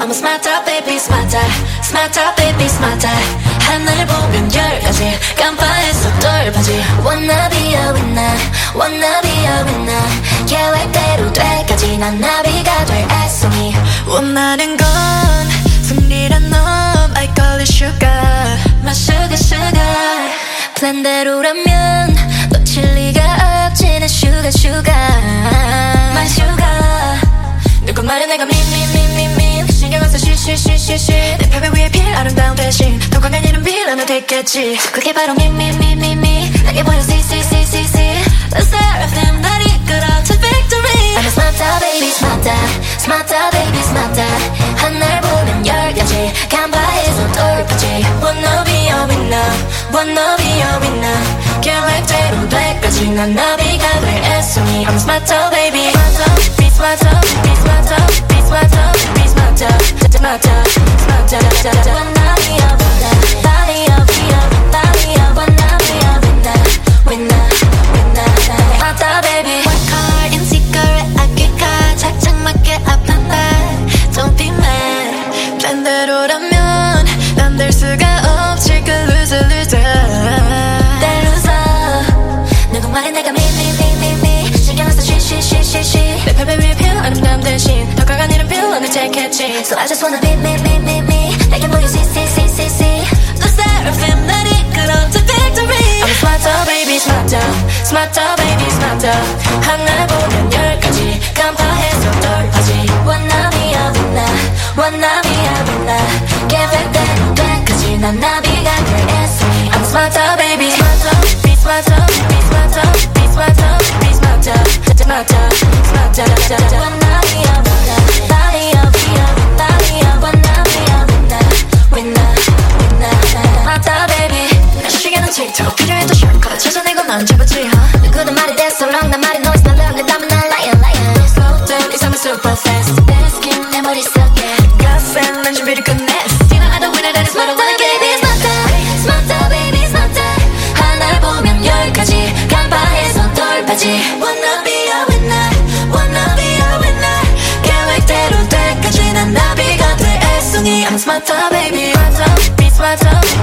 I'm a smarter baby smarter smarter baby smarter 하늘 보면 열 가지 깜빡해서 돌파지 Wanna be a winner Wanna be a winner 계획대로 돼까지 난 나비가 될 애송이 원하는 건 승리란 놈 I call it sugar My sugar sugar 플랜대로라면 놓칠 내 sugar sugar My sugar 누구 말은 내가 미미미미미 신경 안 써 쉬쉬쉬쉬쉬 내 벽에 위에 필 아름다운 대신 더 강한 이름 빌어도 됐겠지 그게 바로 미미미미미 내게 보여 see see see see see The seraphim 날 이끌어 to victory I'm a smarter baby smarter smarter baby smarter 난 나비가 될 애송이 I'm a smarter baby smarter be smarter be smarter be smarter be smarter smarter smarter Wanna be a winner Body a be a body a wanna be a winner winner winner smarter baby Work hard in secret 아끼까 착착 맞게 아픈 날 Don't be mad 플랜대로라면 난 될 수가 빌어도 됐겠지 So I just wanna be me me me me 내게 보여 see see see see see The seraphim 날 이끌어 to victory I'm a smarter baby smarter smarter baby smarter 하늘 보면 열 가지 간파해서 돌파지 Wanna be a winner Wanna be a winner 계획대로 돼까지 난 나비가 될 애송이 I'm smarter baby smarter be smarter be smarter be smarter be smarter 싫도록 필요해도 싫고 찾아내고 난 잡았지 huh? 누구든 말이 that's so wrong 난 말이 no it's not wrong 내 땀은 날 lion lion Don't slow down 이 삶은 super fast 내 스킨 내 머릿속에 가슴 난 준비를 끝내 Still I don't win it that is what I wanna get It's not that It's not that baby it's not that 하나를 보면 열까지 간파해서 돌파지 Wanna be a winner Wanna be a winner 계획대로 될까지 난 나비가 돼 애송이 I'm smart baby Smart up, be smart up